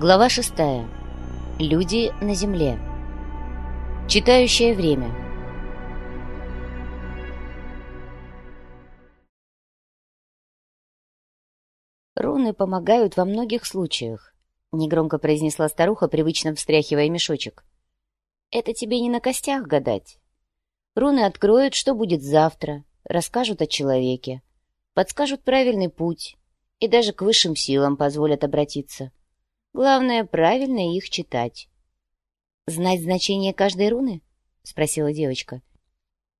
Глава шестая. Люди на земле. Читающее время. Руны помогают во многих случаях, негромко произнесла старуха, привычно встряхивая мешочек. Это тебе не на костях гадать. Руны откроют, что будет завтра, расскажут о человеке, подскажут правильный путь и даже к высшим силам позволят обратиться. Главное, правильно их читать. «Знать значение каждой руны?» — спросила девочка,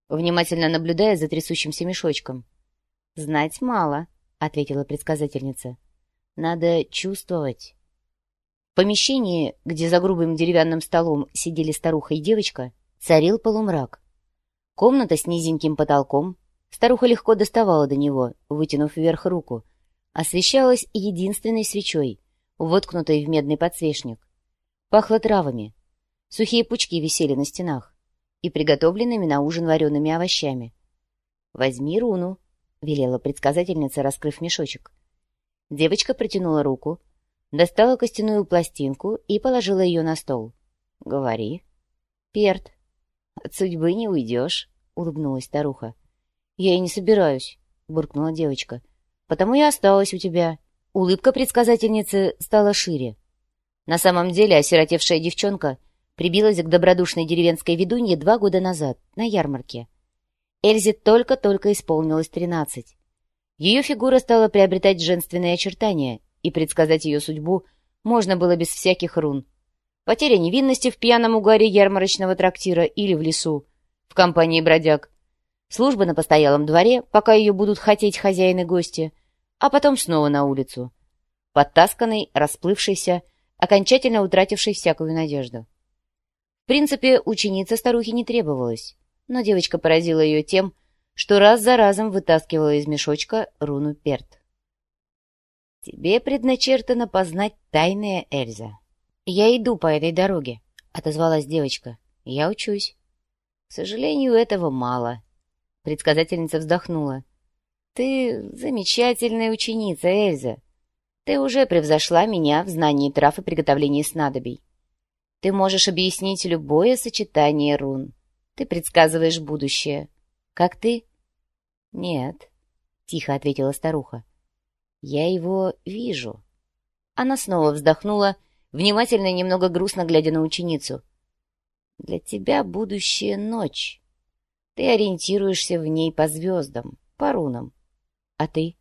внимательно наблюдая за трясущимся мешочком. «Знать мало», — ответила предсказательница. «Надо чувствовать». В помещении, где за грубым деревянным столом сидели старуха и девочка, царил полумрак. Комната с низеньким потолком, старуха легко доставала до него, вытянув вверх руку, освещалась единственной свечой, воткнутой в медный подсвечник. Пахло травами. Сухие пучки висели на стенах и приготовленными на ужин вареными овощами. «Возьми руну», — велела предсказательница, раскрыв мешочек. Девочка протянула руку, достала костяную пластинку и положила ее на стол. «Говори». «Перт». «От судьбы не уйдешь», — улыбнулась старуха. «Я и не собираюсь», — буркнула девочка. «Потому и осталась у тебя». Улыбка предсказательницы стала шире. На самом деле осиротевшая девчонка прибилась к добродушной деревенской ведунье два года назад, на ярмарке. Эльзе только-только исполнилось тринадцать. Ее фигура стала приобретать женственные очертания, и предсказать ее судьбу можно было без всяких рун. Потеря невинности в пьяном угаре ярмарочного трактира или в лесу, в компании бродяг. Служба на постоялом дворе, пока ее будут хотеть хозяин и гости, а потом снова на улицу. Подтасканный, расплывшийся, окончательно утративший всякую надежду. В принципе, ученица старухи не требовалась, но девочка поразила ее тем, что раз за разом вытаскивала из мешочка руну перт. «Тебе предначертано познать тайное Эльза. Я иду по этой дороге», — отозвалась девочка. «Я учусь». «К сожалению, этого мало», — предсказательница вздохнула. «Ты замечательная ученица, Эльза. Ты уже превзошла меня в знании трав и приготовлении снадобий. Ты можешь объяснить любое сочетание рун. Ты предсказываешь будущее. Как ты?» «Нет», — тихо ответила старуха. «Я его вижу». Она снова вздохнула, внимательно и немного грустно глядя на ученицу. «Для тебя будущее ночь. Ты ориентируешься в ней по звездам, по рунам. А ты?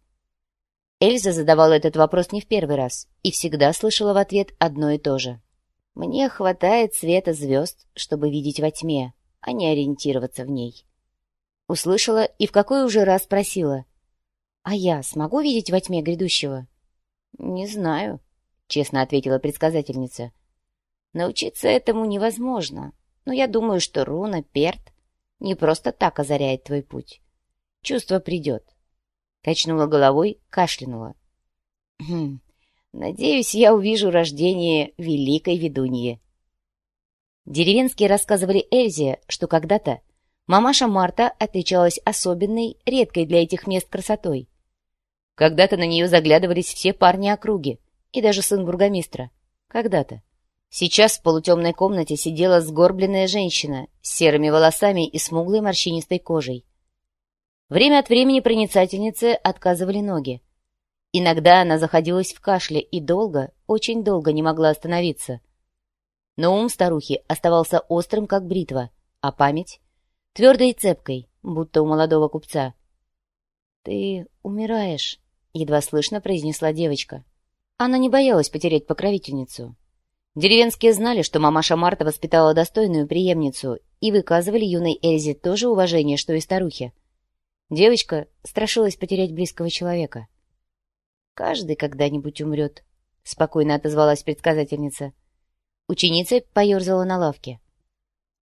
Эльза задавала этот вопрос не в первый раз и всегда слышала в ответ одно и то же. «Мне хватает света звезд, чтобы видеть во тьме, а не ориентироваться в ней». Услышала и в какой уже раз спросила. «А я смогу видеть во тьме грядущего?» «Не знаю», — честно ответила предсказательница. «Научиться этому невозможно, но я думаю, что руна Перт не просто так озаряет твой путь. Чувство придет, Качнула головой, кашлянула. «Хм, надеюсь, я увижу рождение великой ведуньи». Деревенские рассказывали Эльзе, что когда-то мамаша Марта отличалась особенной, редкой для этих мест красотой. Когда-то на нее заглядывались все парни округи, и даже сын бургомистра. Когда-то. Сейчас в полутемной комнате сидела сгорбленная женщина с серыми волосами и смуглой морщинистой кожей. Время от времени проницательнице отказывали ноги. Иногда она заходилась в кашле и долго, очень долго не могла остановиться. Но ум старухи оставался острым, как бритва, а память — твердой и цепкой, будто у молодого купца. «Ты умираешь», — едва слышно произнесла девочка. Она не боялась потерять покровительницу. Деревенские знали, что мамаша Марта воспитала достойную преемницу и выказывали юной Эльзе то же уважение, что и старухе. Девочка страшилась потерять близкого человека. «Каждый когда-нибудь умрет», — спокойно отозвалась предсказательница. Ученица поерзала на лавке.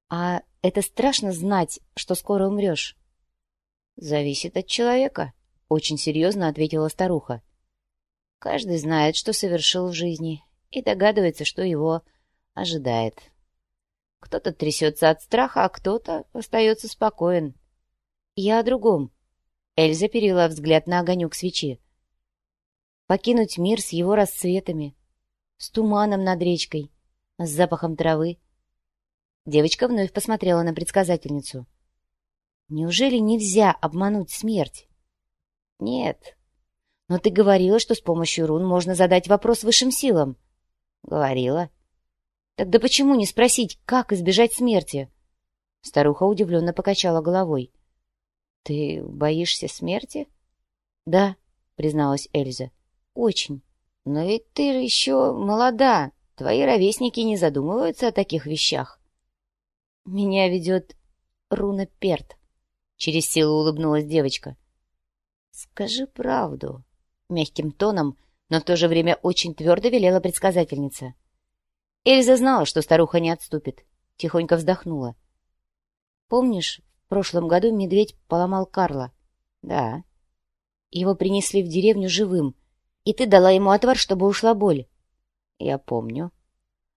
«А это страшно знать, что скоро умрешь?» «Зависит от человека», — очень серьезно ответила старуха. «Каждый знает, что совершил в жизни, и догадывается, что его ожидает. Кто-то трясется от страха, а кто-то остается спокоен. Я о другом. Эльза перевела взгляд на огонек свечи. Покинуть мир с его расцветами. с туманом над речкой, с запахом травы. Девочка вновь посмотрела на предсказательницу. Неужели нельзя обмануть смерть? Нет. Но ты говорила, что с помощью рун можно задать вопрос высшим силам. Говорила. Тогда почему не спросить, как избежать смерти? Старуха удивленно покачала головой. Ты боишься смерти? Да, призналась Эльза. Очень. Но ведь ты еще молода. Твои ровесники не задумываются о таких вещах. Меня ведет руна Перт. Через силу улыбнулась девочка. Скажи правду. Мягким тоном, но в то же время очень твердо велела предсказательница. Эльза знала, что старуха не отступит. Тихонько вздохнула. Помнишь, в прошлом году медведь поломал Карла? Да. Его принесли в деревню живым — и ты дала ему отвар, чтобы ушла боль. Я помню.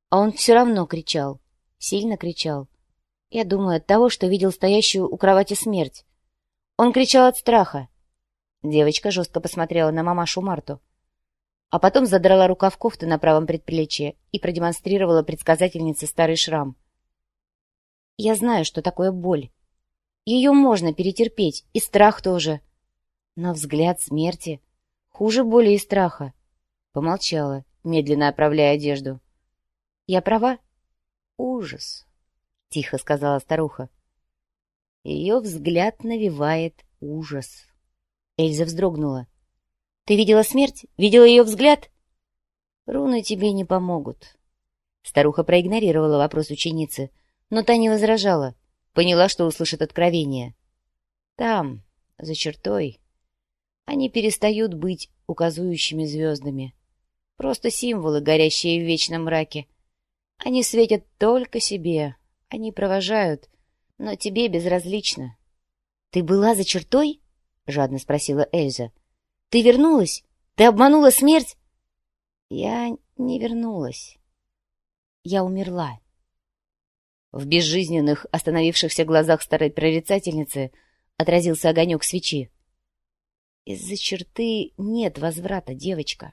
А он все равно кричал. Сильно кричал. Я думаю, от того, что видел стоящую у кровати смерть. Он кричал от страха. Девочка жестко посмотрела на мамашу Марту. А потом задрала рукав кофты на правом предплечье и продемонстрировала предсказательнице старый шрам. Я знаю, что такое боль. Ее можно перетерпеть, и страх тоже. Но взгляд смерти Хуже боли и страха. Помолчала, медленно оправляя одежду. «Я права?» «Ужас», — тихо сказала старуха. Ее взгляд навевает ужас. Эльза вздрогнула. «Ты видела смерть? Видела ее взгляд?» «Руны тебе не помогут». Старуха проигнорировала вопрос ученицы, но та не возражала. Поняла, что услышит откровение. «Там, за чертой, они перестают быть указующими звездами. Просто символы, горящие в вечном мраке. Они светят только себе, они провожают, но тебе безразлично. — Ты была за чертой? — жадно спросила Эльза. — Ты вернулась? Ты обманула смерть? — Я не вернулась. Я умерла. В безжизненных, остановившихся глазах старой прорицательницы отразился огонек свечи. Из-за черты нет возврата, девочка.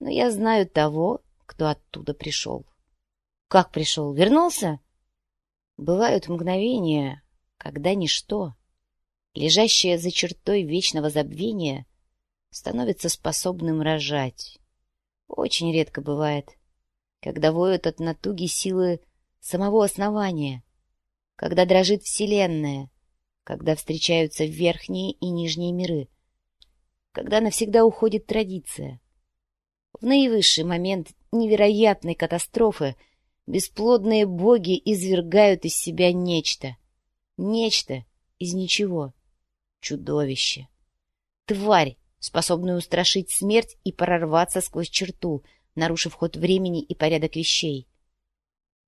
Но я знаю того, кто оттуда пришел. Как пришел? Вернулся? Бывают мгновения, когда ничто, лежащее за чертой вечного забвения, становится способным рожать. Очень редко бывает, когда воют от натуги силы самого основания, когда дрожит Вселенная, когда встречаются верхние и нижние миры — когда навсегда уходит традиция. В наивысший момент невероятной катастрофы бесплодные боги извергают из себя нечто. Нечто из ничего. Чудовище. Тварь, способную устрашить смерть и прорваться сквозь черту, нарушив ход времени и порядок вещей.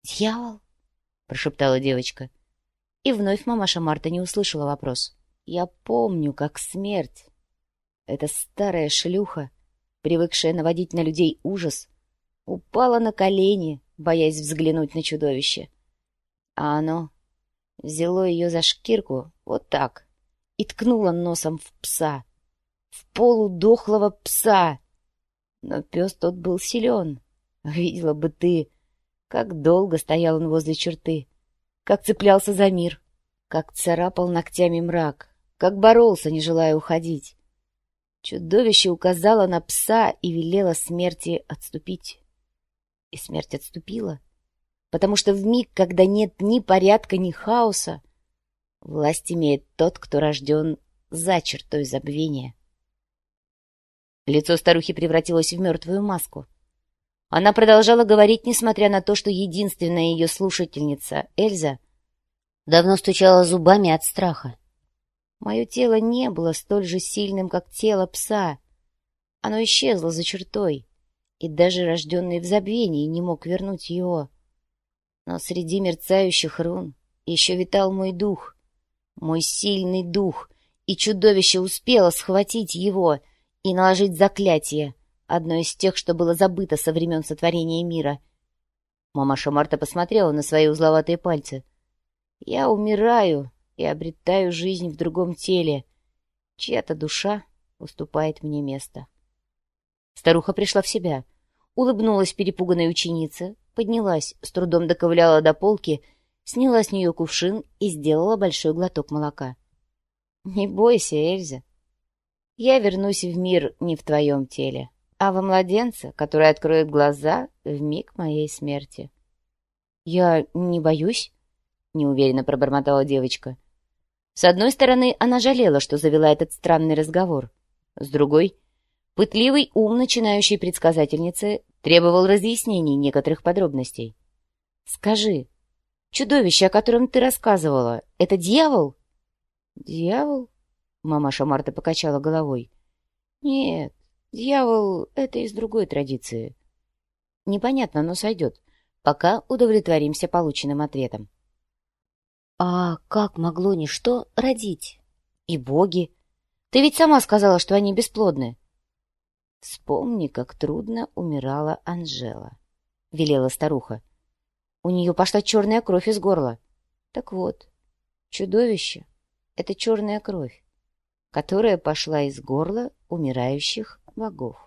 «Дьявол?» — прошептала девочка. И вновь мамаша Марта не услышала вопрос. «Я помню, как смерть эта старая шлюха, привыкшая наводить на людей ужас, упала на колени, боясь взглянуть на чудовище. А оно взяло ее за шкирку вот так и ткнуло носом в пса, в полудохлого пса. Но пес тот был силен. Видела бы ты, как долго стоял он возле черты, как цеплялся за мир, как царапал ногтями мрак, как боролся, не желая уходить. Чудовище указало на пса и велело смерти отступить. И смерть отступила, потому что в миг, когда нет ни порядка, ни хаоса, власть имеет тот, кто рожден за чертой забвения. Лицо старухи превратилось в мертвую маску. Она продолжала говорить, несмотря на то, что единственная ее слушательница, Эльза, давно стучала зубами от страха. Мое тело не было столь же сильным, как тело пса. Оно исчезло за чертой, и даже рожденный в забвении не мог вернуть его. Но среди мерцающих рун еще витал мой дух, мой сильный дух, и чудовище успело схватить его и наложить заклятие, одно из тех, что было забыто со времен сотворения мира. Мамаша Марта посмотрела на свои узловатые пальцы. «Я умираю, и обретаю жизнь в другом теле. Чья-то душа уступает мне место. Старуха пришла в себя. Улыбнулась перепуганная ученица, поднялась, с трудом доковыляла до полки, сняла с нее кувшин и сделала большой глоток молока. «Не бойся, Эльза. Я вернусь в мир не в твоем теле, а во младенца, который откроет глаза в миг моей смерти». «Я не боюсь?» — неуверенно пробормотала девочка. С одной стороны, она жалела, что завела этот странный разговор. С другой, пытливый ум начинающей предсказательницы требовал разъяснений некоторых подробностей. «Скажи, чудовище, о котором ты рассказывала, это дьявол?» «Дьявол?» — мамаша Марта покачала головой. «Нет, дьявол — это из другой традиции. Непонятно, но сойдет, пока удовлетворимся полученным ответом». «А как могло ничто родить? И боги? Ты ведь сама сказала, что они бесплодны». «Вспомни, как трудно умирала Анжела», — велела старуха. «У нее пошла черная кровь из горла. Так вот, чудовище — это черная кровь, которая пошла из горла умирающих богов».